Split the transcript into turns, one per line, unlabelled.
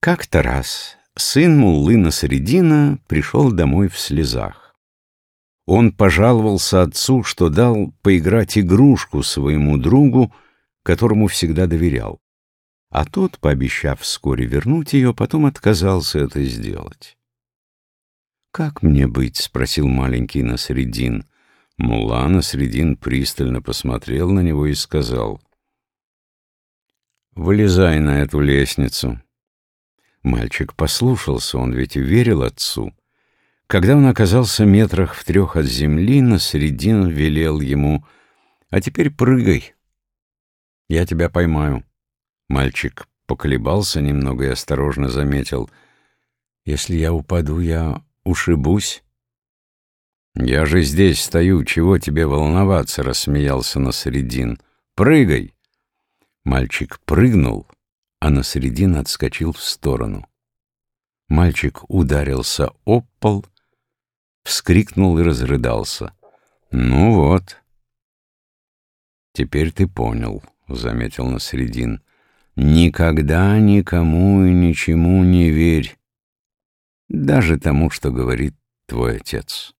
Как-то раз сын Муллы Насредина пришел домой в слезах. Он пожаловался отцу, что дал поиграть игрушку своему другу, которому всегда доверял. А тот, пообещав вскоре вернуть ее, потом отказался это сделать. «Как мне быть?» — спросил маленький Насредин. Мулла Насредин пристально посмотрел на него и сказал. «Вылезай на эту лестницу». Мальчик послушался, он ведь верил отцу. Когда он оказался метрах в трех от земли, Насредин велел ему, «А теперь прыгай, я тебя поймаю». Мальчик поколебался немного и осторожно заметил, «Если я упаду, я ушибусь». «Я же здесь стою, чего тебе волноваться?» — рассмеялся Насредин. «Прыгай!» Мальчик прыгнул, а Насредин отскочил в сторону. Мальчик ударился об пол, вскрикнул и разрыдался. «Ну вот». «Теперь ты понял», — заметил Насредин. «Никогда никому и ничему не верь, даже тому, что говорит твой отец».